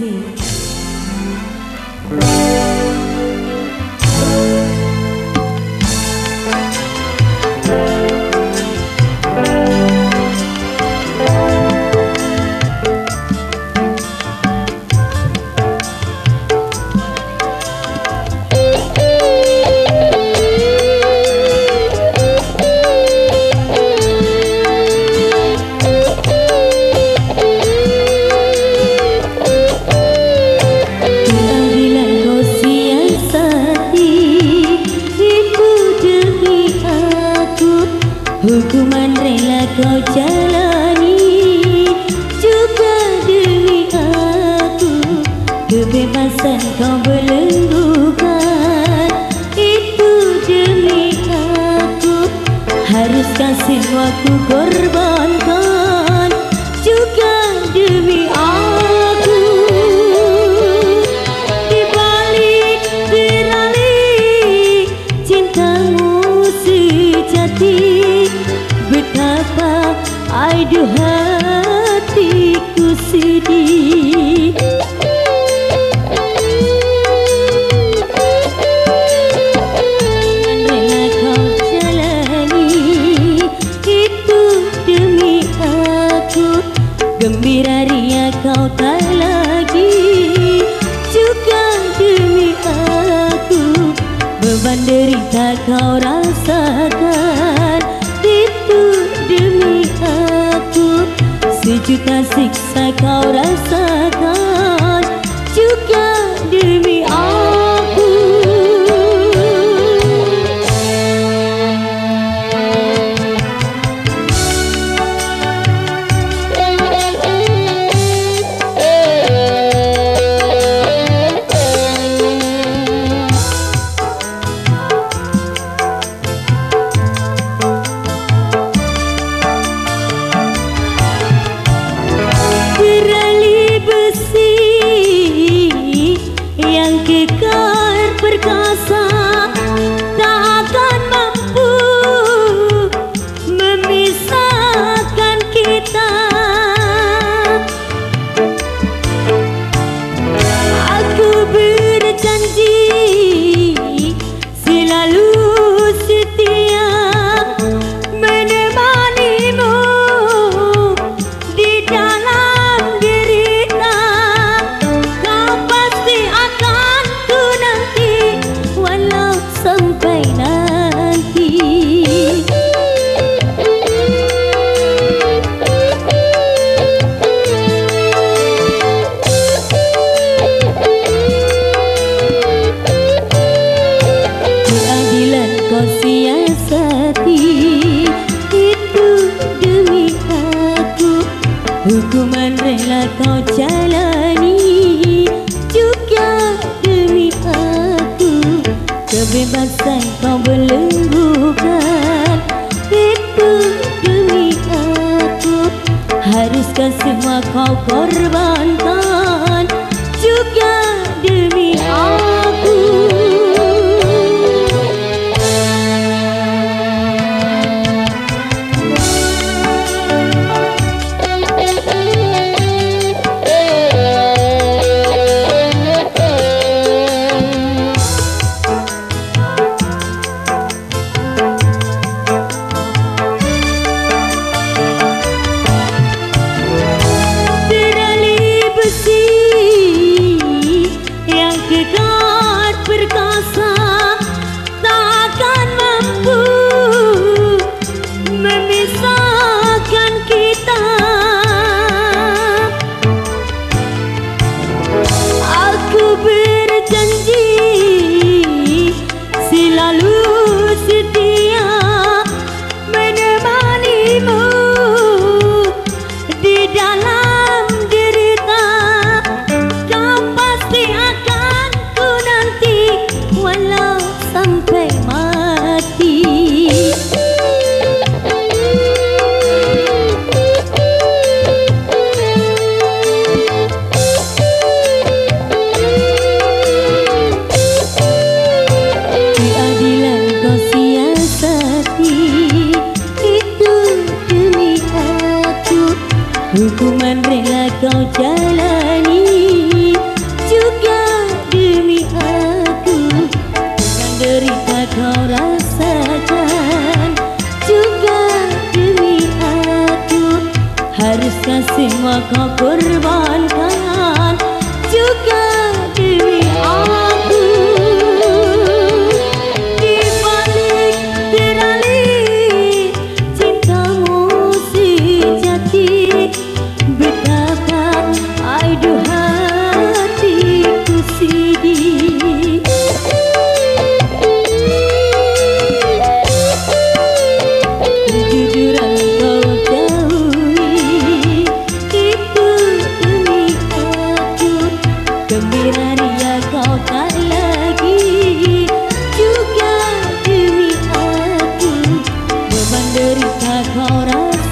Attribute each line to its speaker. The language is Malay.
Speaker 1: ที Hukuman rela kau jalani. Juga demi aku Kebebasan kau belenggukan Itu demi aku. Haruskah semua ku korbankan aidu hatiku sedih. Rela kau jalani itu demi aku. Gembira ria kau tak lagi. Juga demi aku. Beban derita kau rasakan शिक्षक hukuman rela kau jalani. Juga demi aku Kebebasan kau belenggukan Itu demi aku Haruskah semua kau korbankan. Juga demi Hukuman rela kau jalani. Juga demi aku. Dan derita kau rasakan. Juga demi aku. Haruskah semua kau korbankan? coração